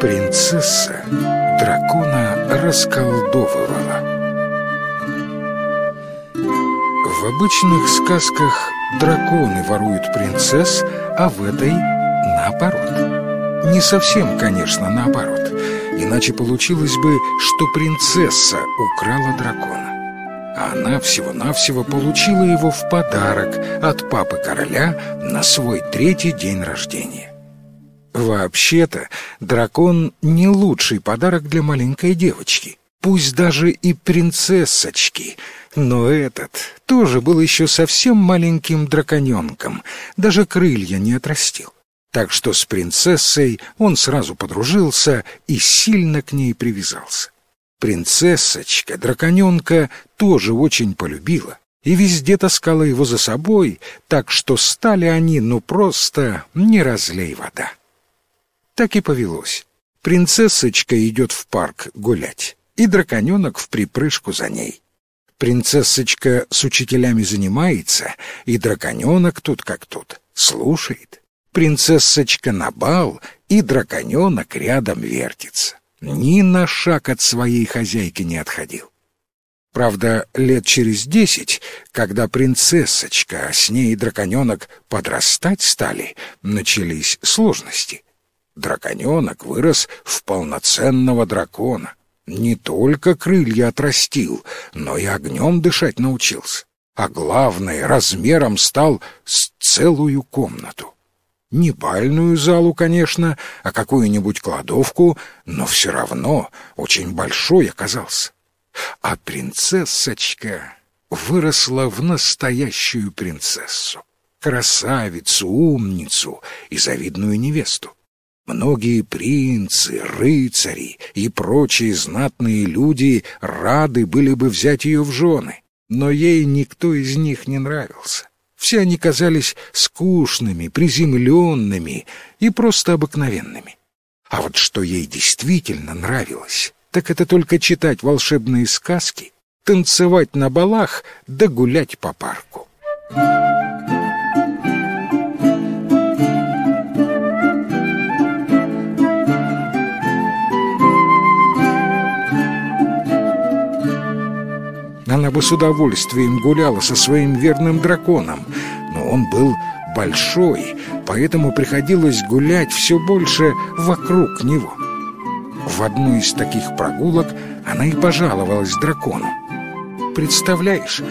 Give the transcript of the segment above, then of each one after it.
принцесса дракона расколдовывала. В обычных сказках драконы воруют принцесс, а в этой наоборот. Не совсем, конечно, наоборот. Иначе получилось бы, что принцесса украла дракона. А она всего-навсего получила его в подарок от папы короля на свой третий день рождения. Вообще-то, дракон не лучший подарок для маленькой девочки, пусть даже и принцессочки. Но этот тоже был еще совсем маленьким драконенком, даже крылья не отрастил. Так что с принцессой он сразу подружился и сильно к ней привязался. Принцессочка драконенка тоже очень полюбила и везде таскала его за собой, так что стали они ну просто не разлей вода. Так и повелось. Принцессочка идет в парк гулять, и драконенок в припрыжку за ней. Принцессочка с учителями занимается, и драконенок тут как тут, слушает. Принцессочка на бал, и драконенок рядом вертится. Ни на шаг от своей хозяйки не отходил. Правда, лет через десять, когда принцессочка, а с ней драконенок подрастать стали, начались сложности драконенок вырос в полноценного дракона. Не только крылья отрастил, но и огнем дышать научился. А главное, размером стал с целую комнату. Не бальную залу, конечно, а какую-нибудь кладовку, но все равно очень большой оказался. А принцессочка выросла в настоящую принцессу, красавицу, умницу и завидную невесту. Многие принцы, рыцари и прочие знатные люди рады были бы взять ее в жены, но ей никто из них не нравился. Все они казались скучными, приземленными и просто обыкновенными. А вот что ей действительно нравилось, так это только читать волшебные сказки, танцевать на балах да гулять по парку. Thank you. Она бы с удовольствием гуляла со своим верным драконом, но он был большой, поэтому приходилось гулять все больше вокруг него. В одну из таких прогулок она и пожаловалась дракону. «Представляешь,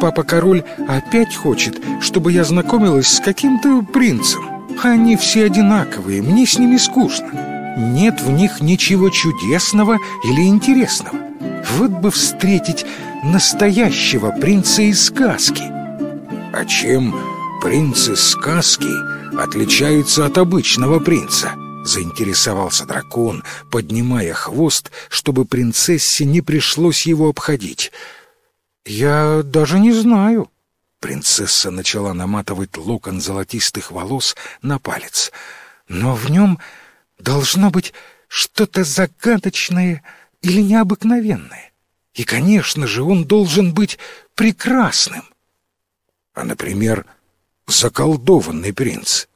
папа-король опять хочет, чтобы я знакомилась с каким-то принцем. Они все одинаковые, мне с ними скучно. Нет в них ничего чудесного или интересного. Вот бы встретить настоящего принца из сказки. А чем принц из сказки отличается от обычного принца? Заинтересовался дракон, поднимая хвост, чтобы принцессе не пришлось его обходить. «Я даже не знаю». Принцесса начала наматывать локон золотистых волос на палец. «Но в нем должно быть что-то загадочное или необыкновенное. И, конечно же, он должен быть прекрасным. А, например, заколдованный принц.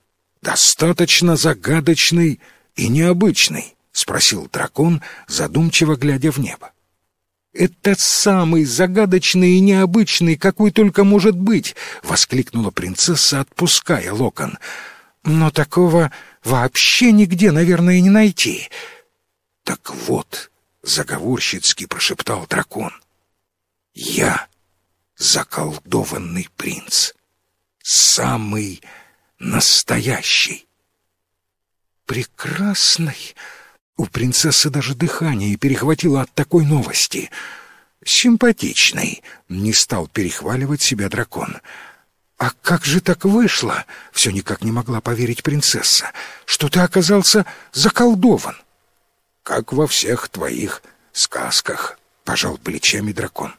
Достаточно загадочный и необычный, спросил дракон, задумчиво глядя в небо. «Это самый загадочный и необычный, какой только может быть!» — воскликнула принцесса, отпуская локон. «Но такого вообще нигде, наверное, не найти». «Так вот, — заговорщицки прошептал дракон. «Я заколдованный принц, самый настоящий». «Прекрасный!» У принцессы даже дыхание перехватило от такой новости. «Симпатичный!» — не стал перехваливать себя дракон. «А как же так вышло?» — все никак не могла поверить принцесса. «Что ты оказался заколдован?» Как во всех твоих сказках», — пожал плечами дракон.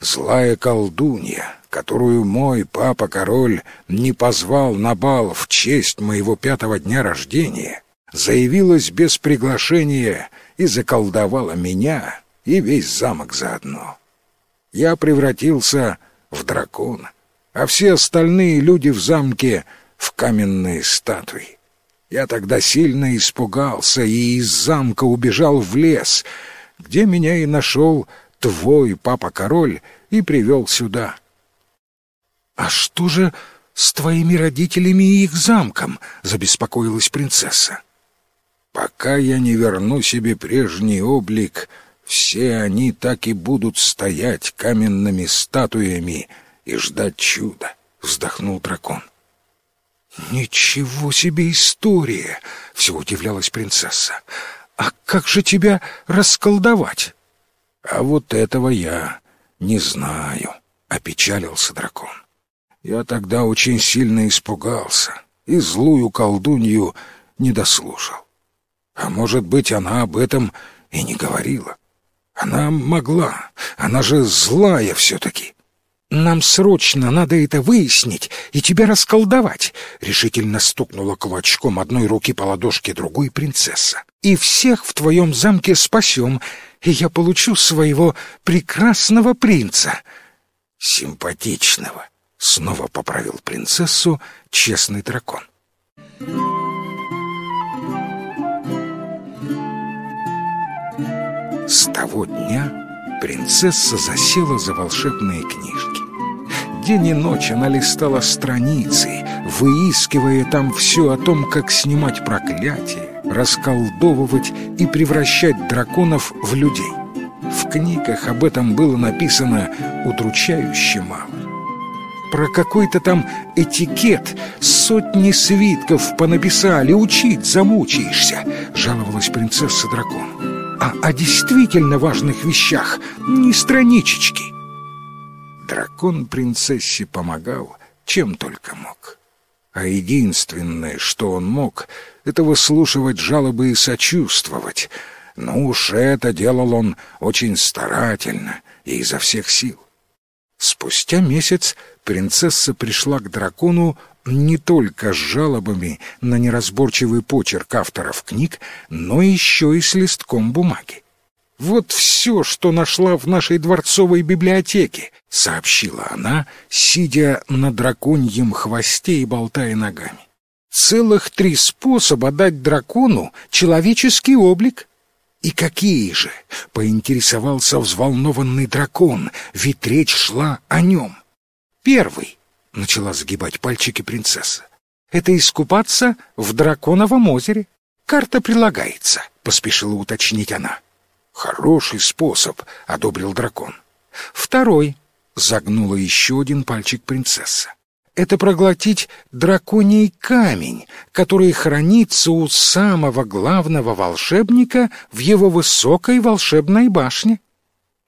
«Злая колдунья, которую мой папа-король не позвал на бал в честь моего пятого дня рождения, заявилась без приглашения и заколдовала меня и весь замок заодно. Я превратился в дракона, а все остальные люди в замке — в каменные статуи. Я тогда сильно испугался и из замка убежал в лес, где меня и нашел твой папа-король и привел сюда. «А что же с твоими родителями и их замком?» — забеспокоилась принцесса. «Пока я не верну себе прежний облик, все они так и будут стоять каменными статуями и ждать чуда», — вздохнул дракон. «Ничего себе история!» — все удивлялась принцесса. «А как же тебя расколдовать?» «А вот этого я не знаю», — опечалился дракон. «Я тогда очень сильно испугался и злую колдунью не дослушал. А может быть, она об этом и не говорила. Она могла, она же злая все-таки». «Нам срочно надо это выяснить и тебя расколдовать», — решительно стукнула кулачком одной руки по ладошке другой принцесса. «И всех в твоем замке спасем, и я получу своего прекрасного принца». «Симпатичного», — снова поправил принцессу честный дракон. С того дня принцесса засела за волшебные книжки. День и ночь она листала страницы, выискивая там все о том, как снимать проклятие, расколдовывать и превращать драконов в людей. В книгах об этом было написано удручающе мало. Про какой-то там этикет сотни свитков понаписали, учить замучаешься, жаловалась принцесса-дракон а о действительно важных вещах, не страничечки. Дракон принцессе помогал, чем только мог. А единственное, что он мог, это выслушивать жалобы и сочувствовать. Но уж это делал он очень старательно и изо всех сил. Спустя месяц принцесса пришла к дракону не только с жалобами на неразборчивый почерк авторов книг, но еще и с листком бумаги. «Вот все, что нашла в нашей дворцовой библиотеке», — сообщила она, сидя на драконьем хвосте и болтая ногами. «Целых три способа дать дракону человеческий облик». «И какие же?» — поинтересовался взволнованный дракон, ведь речь шла о нем. «Первый — начала загибать пальчики принцесса. «Это искупаться в драконовом озере. Карта прилагается», — поспешила уточнить она. «Хороший способ», — одобрил дракон. «Второй», — загнула еще один пальчик принцесса. «Это проглотить драконий камень, который хранится у самого главного волшебника в его высокой волшебной башне».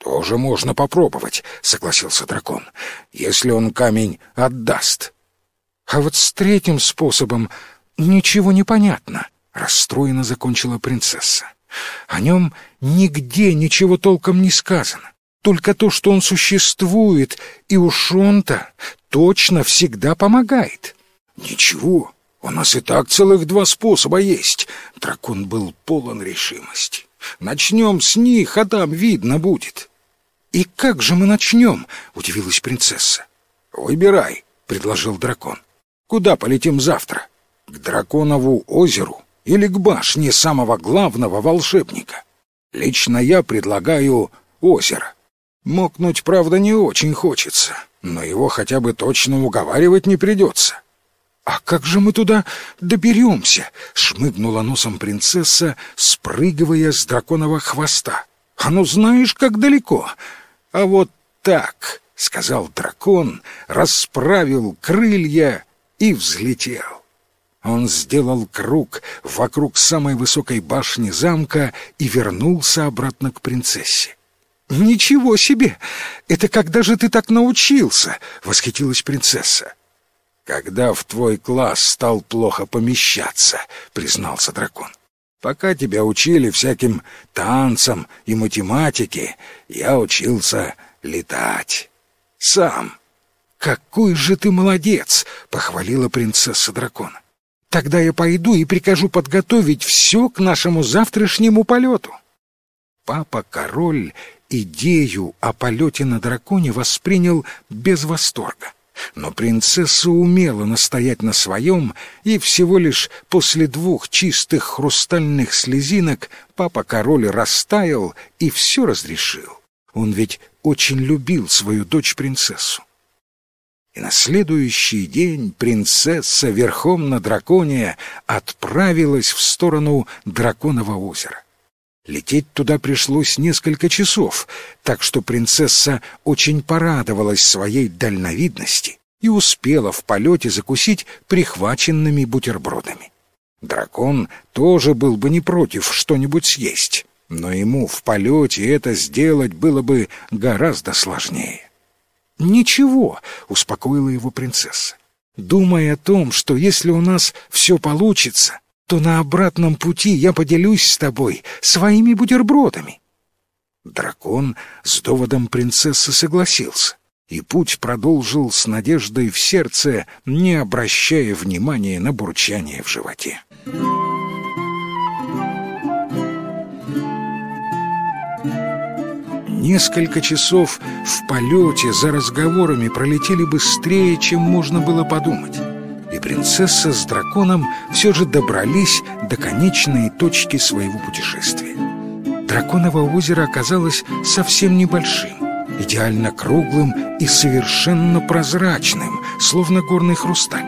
«Тоже можно попробовать», — согласился дракон, — «если он камень отдаст». «А вот с третьим способом ничего не понятно», — расстроенно закончила принцесса. «О нем нигде ничего толком не сказано. Только то, что он существует, и уж он-то точно всегда помогает». «Ничего, у нас и так целых два способа есть». Дракон был полон решимости. «Начнем с них, а там видно будет». «И как же мы начнем?» — удивилась принцесса. «Выбирай», — предложил дракон. «Куда полетим завтра? К Драконову озеру или к башне самого главного волшебника? Лично я предлагаю озеро. Мокнуть, правда, не очень хочется, но его хотя бы точно уговаривать не придется». «А как же мы туда доберемся?» — шмыгнула носом принцесса, спрыгивая с драконового хвоста. «А ну знаешь, как далеко!» «А вот так», — сказал дракон, расправил крылья и взлетел. Он сделал круг вокруг самой высокой башни замка и вернулся обратно к принцессе. «Ничего себе! Это когда же ты так научился?» — восхитилась принцесса. «Когда в твой класс стал плохо помещаться», — признался дракон. Пока тебя учили всяким танцам и математике, я учился летать. Сам. «Какой же ты молодец!» — похвалила принцесса дракона. «Тогда я пойду и прикажу подготовить все к нашему завтрашнему полету». Папа-король идею о полете на драконе воспринял без восторга. Но принцесса умела настоять на своем, и всего лишь после двух чистых хрустальных слезинок папа-король растаял и все разрешил. Он ведь очень любил свою дочь-принцессу. И на следующий день принцесса верхом на драконе отправилась в сторону Драконового озера. Лететь туда пришлось несколько часов, так что принцесса очень порадовалась своей дальновидности и успела в полете закусить прихваченными бутербродами. Дракон тоже был бы не против что-нибудь съесть, но ему в полете это сделать было бы гораздо сложнее. «Ничего», — успокоила его принцесса, думая о том, что если у нас все получится, то на обратном пути я поделюсь с тобой своими бутербродами. Дракон с доводом принцессы согласился, и путь продолжил с надеждой в сердце, не обращая внимания на бурчание в животе. Несколько часов в полете за разговорами пролетели быстрее, чем можно было подумать принцесса с драконом все же добрались до конечной точки своего путешествия. Драконово озеро оказалось совсем небольшим, идеально круглым и совершенно прозрачным, словно горный хрусталь.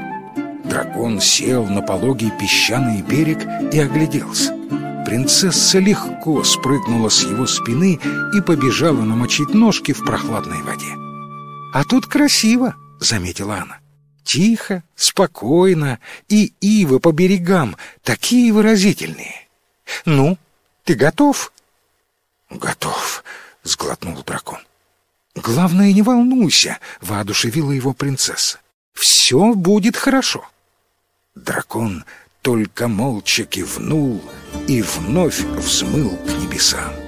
Дракон сел на пологий песчаный берег и огляделся. Принцесса легко спрыгнула с его спины и побежала намочить ножки в прохладной воде. «А тут красиво», — заметила она. Тихо, спокойно, и ивы по берегам такие выразительные. Ну, ты готов? Готов, сглотнул дракон. Главное, не волнуйся, воодушевила его принцесса. Все будет хорошо. Дракон только молча кивнул и вновь взмыл к небесам.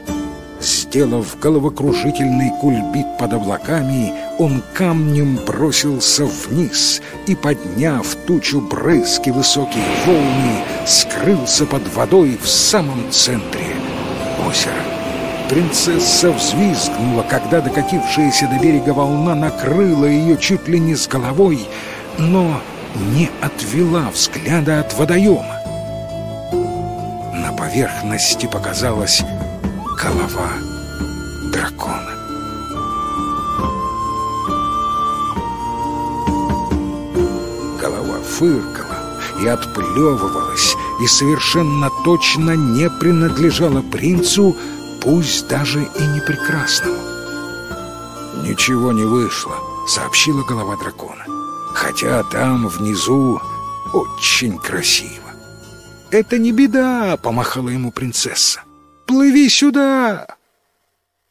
Сделав головокружительный кульбит под облаками, он камнем бросился вниз и, подняв тучу брызг и высокие волны, скрылся под водой в самом центре озера. Принцесса взвизгнула, когда докатившаяся до берега волна накрыла ее чуть ли не с головой, но не отвела взгляда от водоема. На поверхности показалась голова дракона. Голова фыркала и отплевывалась, и совершенно точно не принадлежала принцу, пусть даже и не прекрасному. «Ничего не вышло», — сообщила голова дракона. «Хотя там, внизу, очень красиво». «Это не беда», — помахала ему принцесса. Плыви сюда!»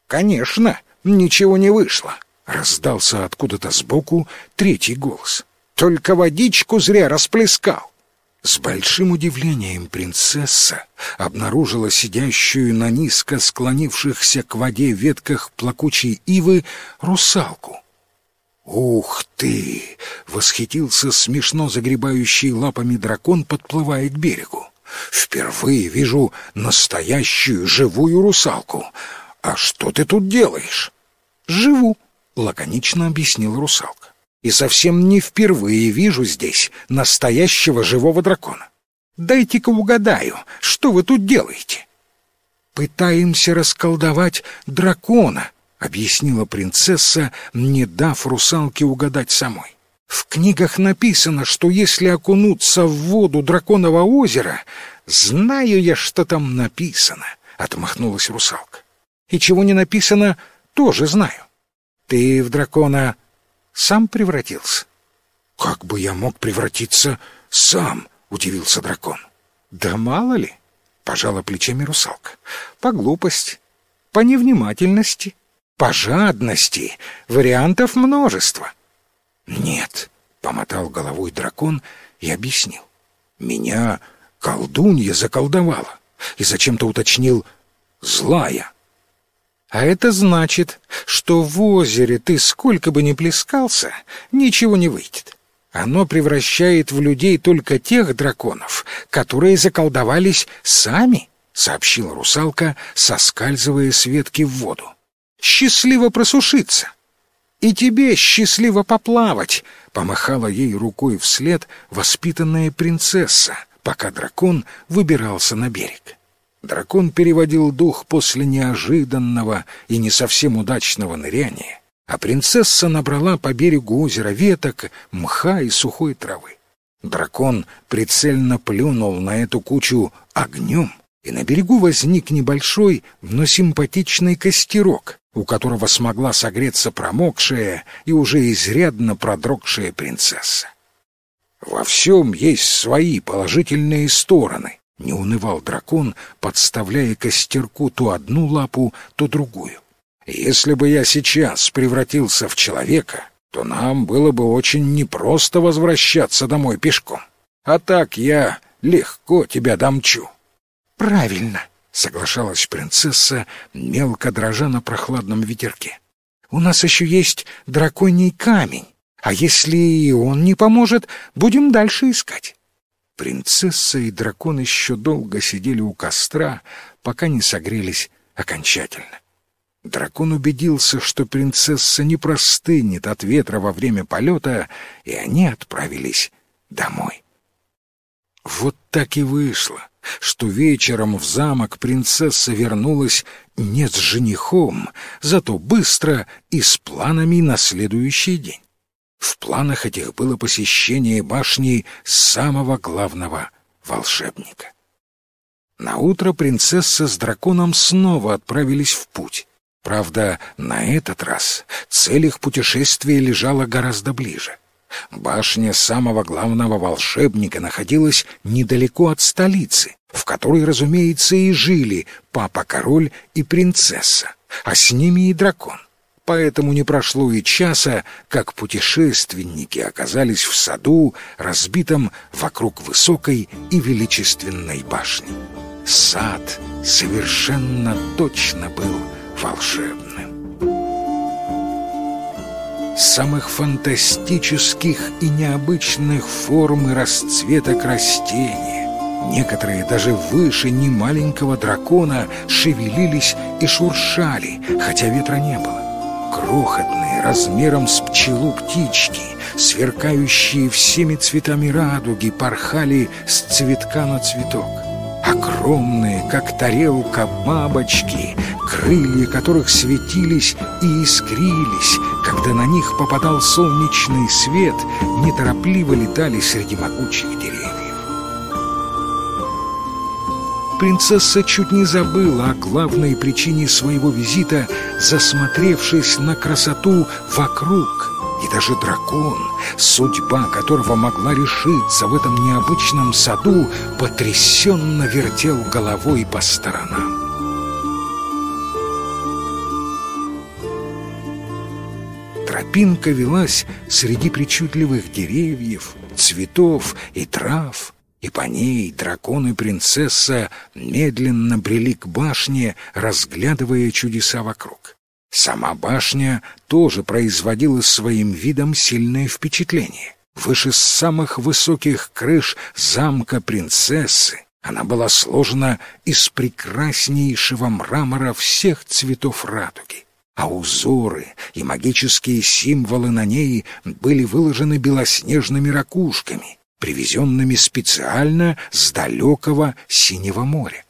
«Конечно, ничего не вышло!» — раздался откуда-то сбоку третий голос. «Только водичку зря расплескал!» С большим удивлением принцесса обнаружила сидящую на низко склонившихся к воде ветках плакучей ивы русалку. «Ух ты!» — восхитился смешно загребающий лапами дракон, подплывая к берегу. Впервые вижу настоящую живую русалку. А что ты тут делаешь? Живу, лаконично объяснила русалка. И совсем не впервые вижу здесь настоящего живого дракона. Дайте-ка угадаю, что вы тут делаете? Пытаемся расколдовать дракона, объяснила принцесса, не дав русалке угадать самой. В книгах написано, что если окунуться в воду драконового озера, знаю я, что там написано, — отмахнулась русалка. И чего не написано, тоже знаю. Ты в дракона сам превратился? Как бы я мог превратиться сам, — удивился дракон. Да мало ли, — пожала плечами русалка. По глупости, по невнимательности, по жадности, вариантов множество. — «Нет», — помотал головой дракон и объяснил. «Меня колдунья заколдовала и зачем-то уточнил «злая». А это значит, что в озере ты сколько бы ни плескался, ничего не выйдет. Оно превращает в людей только тех драконов, которые заколдовались сами, — сообщила русалка, соскальзывая с ветки в воду. Счастливо просушиться. И тебе счастливо поплавать!» — помахала ей рукой вслед воспитанная принцесса, пока дракон выбирался на берег. Дракон переводил дух после неожиданного и не совсем удачного ныряния, а принцесса набрала по берегу озера веток, мха и сухой травы. Дракон прицельно плюнул на эту кучу огнем, и на берегу возник небольшой, но симпатичный костерок, у которого смогла согреться промокшая и уже изрядно продрогшая принцесса. «Во всем есть свои положительные стороны», — не унывал дракон, подставляя костерку то одну лапу, то другую. «Если бы я сейчас превратился в человека, то нам было бы очень непросто возвращаться домой пешком. А так я легко тебя домчу». «Правильно», соглашалась принцесса, мелко дрожа на прохладном ветерке. «У нас еще есть драконий камень, а если и он не поможет, будем дальше искать». Принцесса и дракон еще долго сидели у костра, пока не согрелись окончательно. Дракон убедился, что принцесса не простынет от ветра во время полета, и они отправились домой. Вот так и вышло что вечером в замок принцесса вернулась не с женихом, зато быстро и с планами на следующий день. В планах этих было посещение башни самого главного волшебника. На утро принцесса с драконом снова отправились в путь. Правда, на этот раз цель их путешествия лежала гораздо ближе. Башня самого главного волшебника находилась недалеко от столицы, в которой, разумеется, и жили папа-король и принцесса, а с ними и дракон. Поэтому не прошло и часа, как путешественники оказались в саду, разбитом вокруг высокой и величественной башни. Сад совершенно точно был волшебным самых фантастических и необычных форм и расцветок растения. Некоторые даже выше немаленького дракона шевелились и шуршали, хотя ветра не было. Крохотные, размером с пчелу птички, сверкающие всеми цветами радуги, порхали с цветка на цветок. Огромные, как тарелка, бабочки, крылья которых светились и искрились, когда на них попадал солнечный свет, неторопливо летали среди могучих деревьев. Принцесса чуть не забыла о главной причине своего визита, засмотревшись на красоту вокруг — и даже дракон, судьба которого могла решиться в этом необычном саду, потрясенно вертел головой по сторонам. Тропинка велась среди причудливых деревьев, цветов и трав, и по ней дракон и принцесса медленно брели к башне, разглядывая чудеса вокруг. Сама башня тоже производила своим видом сильное впечатление. Выше самых высоких крыш замка принцессы она была сложена из прекраснейшего мрамора всех цветов радуги, а узоры и магические символы на ней были выложены белоснежными ракушками, привезенными специально с далекого синего моря.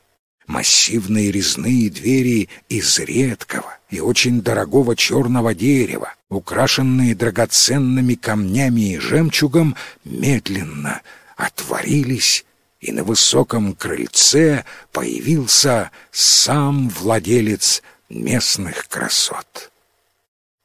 Массивные резные двери из редкого и очень дорогого черного дерева, украшенные драгоценными камнями и жемчугом, медленно отворились, и на высоком крыльце появился сам владелец местных красот.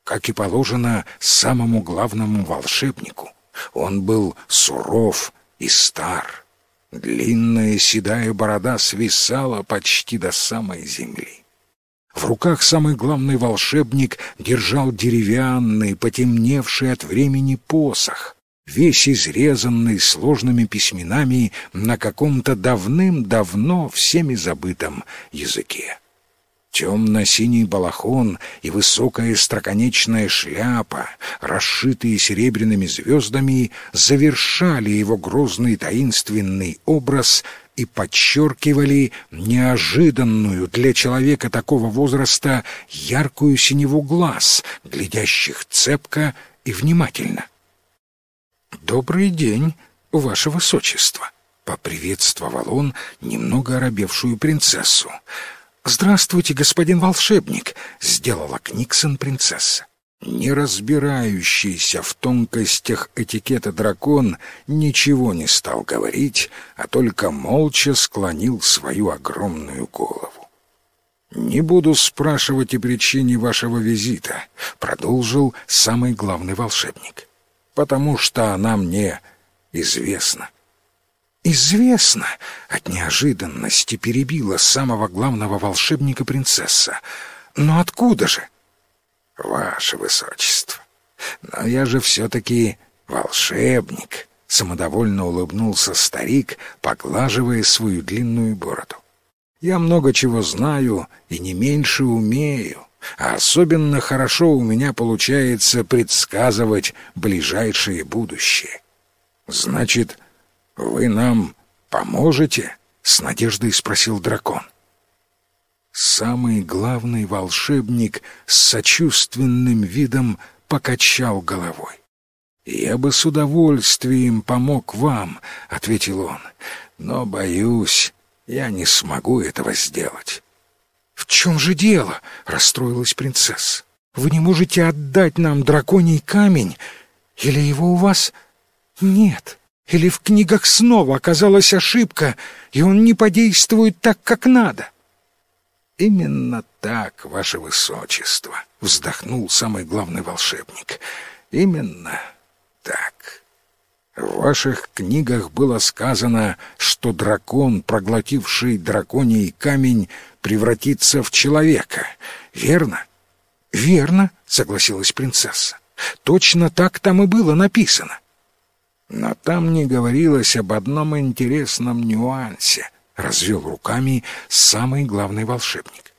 Как и положено самому главному волшебнику, он был суров и стар — Длинная седая борода свисала почти до самой земли. В руках самый главный волшебник держал деревянный, потемневший от времени посох, весь изрезанный сложными письменами на каком-то давным-давно всеми забытом языке. Темно-синий балахон и высокая строконечная шляпа, расшитые серебряными звездами, завершали его грозный таинственный образ и подчеркивали неожиданную для человека такого возраста яркую синеву глаз, глядящих цепко и внимательно. «Добрый день, ваше высочество!» — поприветствовал он немного оробевшую принцессу — «Здравствуйте, господин волшебник!» — сделала Книксон принцесса. Не разбирающийся в тонкостях этикета дракон ничего не стал говорить, а только молча склонил свою огромную голову. «Не буду спрашивать о причине вашего визита», — продолжил самый главный волшебник, «потому что она мне известна». «Известно!» — от неожиданности перебила самого главного волшебника принцесса. «Но откуда же?» «Ваше высочество! Но я же все-таки волшебник!» — самодовольно улыбнулся старик, поглаживая свою длинную бороду. «Я много чего знаю и не меньше умею, а особенно хорошо у меня получается предсказывать ближайшее будущее. Значит, — «Вы нам поможете?» — с надеждой спросил дракон. Самый главный волшебник с сочувственным видом покачал головой. «Я бы с удовольствием помог вам», — ответил он, — «но, боюсь, я не смогу этого сделать». «В чем же дело?» — расстроилась принцесса. «Вы не можете отдать нам драконий камень? Или его у вас нет?» Или в книгах снова оказалась ошибка, и он не подействует так, как надо? «Именно так, ваше высочество», — вздохнул самый главный волшебник. «Именно так. В ваших книгах было сказано, что дракон, проглотивший драконий камень, превратится в человека, верно?» «Верно», — согласилась принцесса. «Точно так там и было написано». Но там не говорилось об одном интересном нюансе, развел руками самый главный волшебник.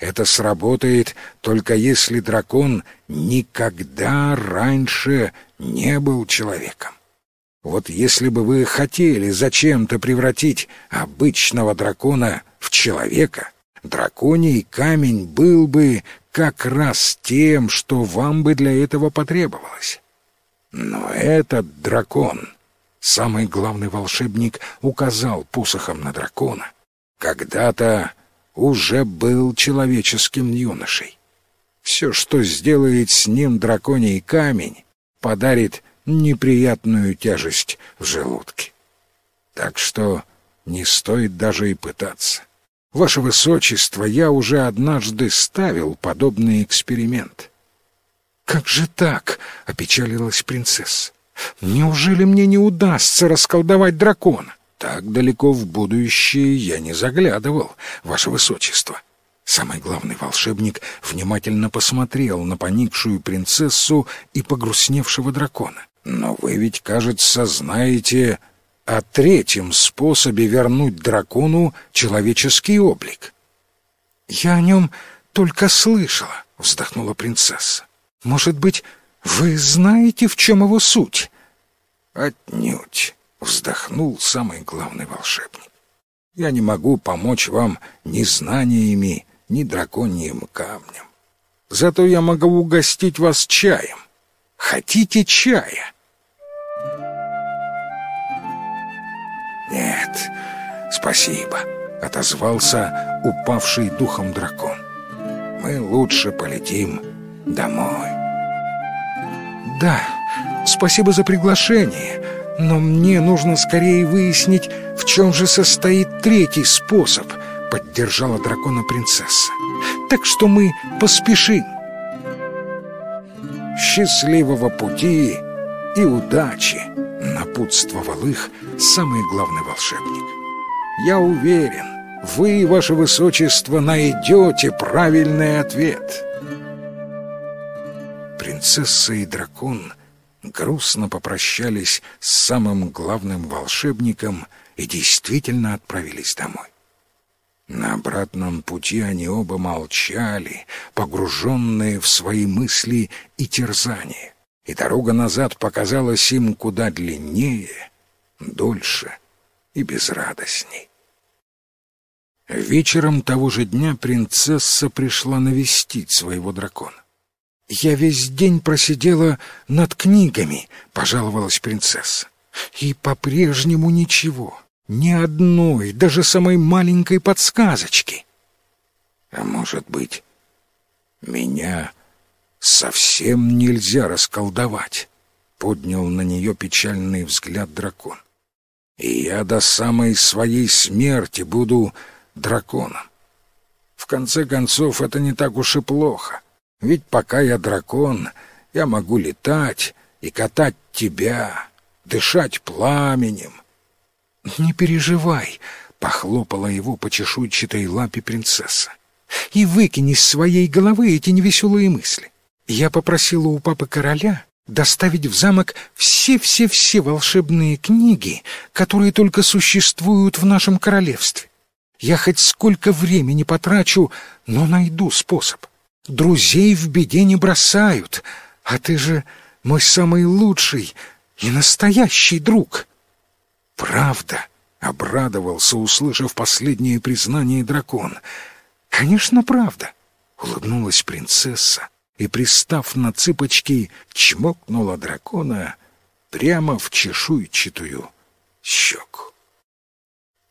Это сработает только если дракон никогда раньше не был человеком. Вот если бы вы хотели зачем-то превратить обычного дракона в человека, драконий камень был бы как раз тем, что вам бы для этого потребовалось. Но этот дракон, самый главный волшебник, указал посохом на дракона, когда-то уже был человеческим юношей. Все, что сделает с ним драконий камень, подарит неприятную тяжесть в желудке. Так что не стоит даже и пытаться. Ваше Высочество, я уже однажды ставил подобный эксперимент. «Как же так?» — опечалилась принцесса. «Неужели мне не удастся расколдовать дракона?» «Так далеко в будущее я не заглядывал, ваше высочество». Самый главный волшебник внимательно посмотрел на поникшую принцессу и погрустневшего дракона. «Но вы ведь, кажется, знаете о третьем способе вернуть дракону человеческий облик». «Я о нем только слышала», — вздохнула принцесса. Может быть, вы знаете, в чем его суть?» «Отнюдь», — вздохнул самый главный волшебник. «Я не могу помочь вам ни знаниями, ни драконьим камнем. Зато я могу угостить вас чаем. Хотите чая?» «Нет, спасибо», — отозвался упавший духом дракон. «Мы лучше полетим домой». «Да, спасибо за приглашение, но мне нужно скорее выяснить, в чем же состоит третий способ», — поддержала дракона принцесса. «Так что мы поспешим». «Счастливого пути и удачи!» — напутствовал их самый главный волшебник. «Я уверен, вы, ваше высочество, найдете правильный ответ» принцесса и дракон грустно попрощались с самым главным волшебником и действительно отправились домой. На обратном пути они оба молчали, погруженные в свои мысли и терзания, и дорога назад показалась им куда длиннее, дольше и безрадостней. Вечером того же дня принцесса пришла навестить своего дракона. «Я весь день просидела над книгами», — пожаловалась принцесса. «И по-прежнему ничего, ни одной, даже самой маленькой подсказочки». «А может быть, меня совсем нельзя расколдовать?» — поднял на нее печальный взгляд дракон. «И я до самой своей смерти буду драконом. В конце концов, это не так уж и плохо. Ведь пока я дракон, я могу летать и катать тебя, дышать пламенем. «Не переживай», — похлопала его по чешуйчатой лапе принцесса. «И выкини из своей головы эти невеселые мысли. Я попросила у папы короля доставить в замок все-все-все волшебные книги, которые только существуют в нашем королевстве. Я хоть сколько времени потрачу, но найду способ. Друзей в беде не бросают, а ты же мой самый лучший и настоящий друг. Правда, обрадовался, услышав последнее признание дракон. Конечно, правда, улыбнулась принцесса и, пристав на цыпочки, чмокнула дракона прямо в чешуйчатую щеку.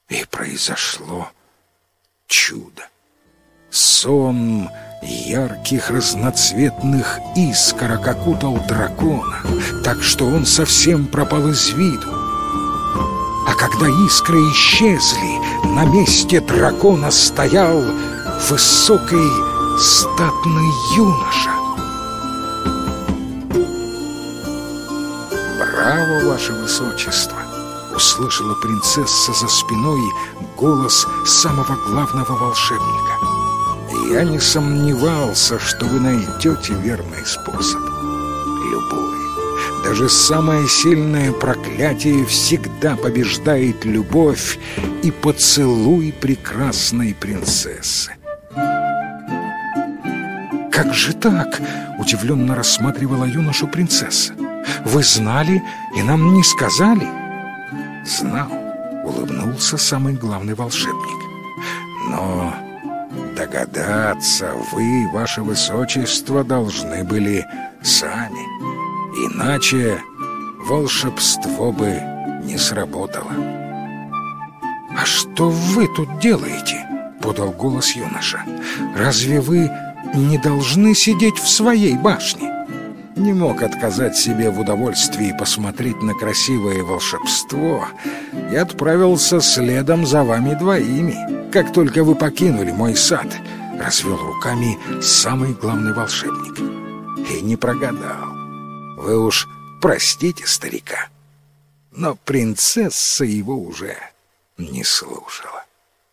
И произошло чудо. Сон ярких разноцветных искорок окутал дракона, так что он совсем пропал из виду. А когда искры исчезли, на месте дракона стоял высокий статный юноша. «Браво, ваше высочество!» услышала принцесса за спиной голос самого главного волшебника. «Я не сомневался, что вы найдете верный способ. Любой. Даже самое сильное проклятие всегда побеждает любовь и поцелуй прекрасной принцессы». «Как же так?» — удивленно рассматривала юношу принцесса. «Вы знали и нам не сказали?» знал, улыбнулся самый главный волшебник. Но догадаться вы, ваше высочество, должны были сами. Иначе волшебство бы не сработало. «А что вы тут делаете?» — подал голос юноша. «Разве вы не должны сидеть в своей башне?» Не мог отказать себе в удовольствии посмотреть на красивое волшебство и отправился следом за вами двоими, как только вы покинули мой сад, развел руками самый главный волшебник. И не прогадал. Вы уж простите старика. Но принцесса его уже не слушала.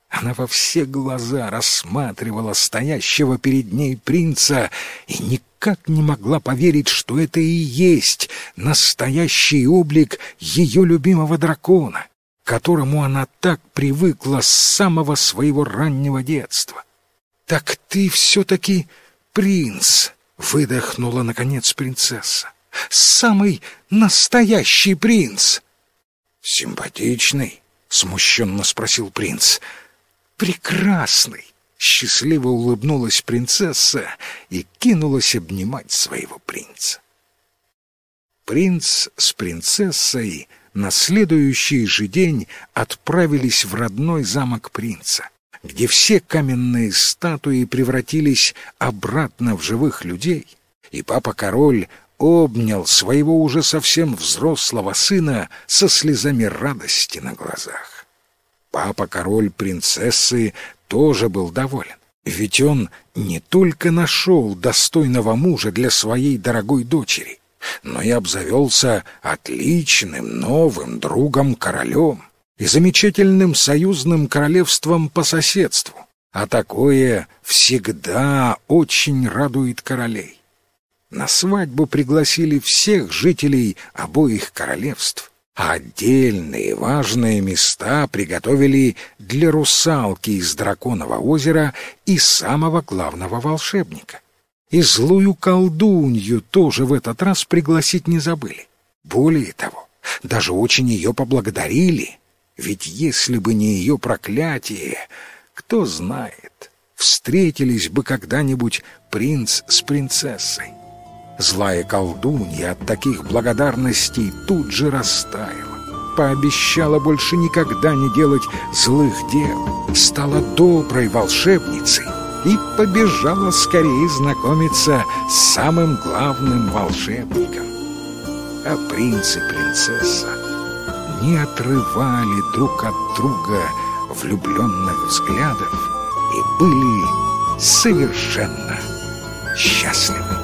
Она во все глаза рассматривала стоящего перед ней принца и никак не могла поверить, что это и есть настоящий облик ее любимого дракона, которому она так привыкла с самого своего раннего детства. «Так ты все-таки принц!» — выдохнула, наконец, принцесса. «Самый настоящий принц!» «Симпатичный?» — смущенно спросил принц — прекрасный!» Счастливо улыбнулась принцесса и кинулась обнимать своего принца. Принц с принцессой на следующий же день отправились в родной замок принца, где все каменные статуи превратились обратно в живых людей, и папа-король обнял своего уже совсем взрослого сына со слезами радости на глазах. Папа-король принцессы тоже был доволен. Ведь он не только нашел достойного мужа для своей дорогой дочери, но и обзавелся отличным новым другом-королем и замечательным союзным королевством по соседству. А такое всегда очень радует королей. На свадьбу пригласили всех жителей обоих королевств, отдельные важные места приготовили для русалки из Драконового озера и самого главного волшебника. И злую колдунью тоже в этот раз пригласить не забыли. Более того, даже очень ее поблагодарили, ведь если бы не ее проклятие, кто знает, встретились бы когда-нибудь принц с принцессой. Злая колдунья от таких благодарностей тут же растаяла. Пообещала больше никогда не делать злых дел, стала доброй волшебницей и побежала скорее знакомиться с самым главным волшебником. А принц и принцесса не отрывали друг от друга влюбленных взглядов и были совершенно счастливы.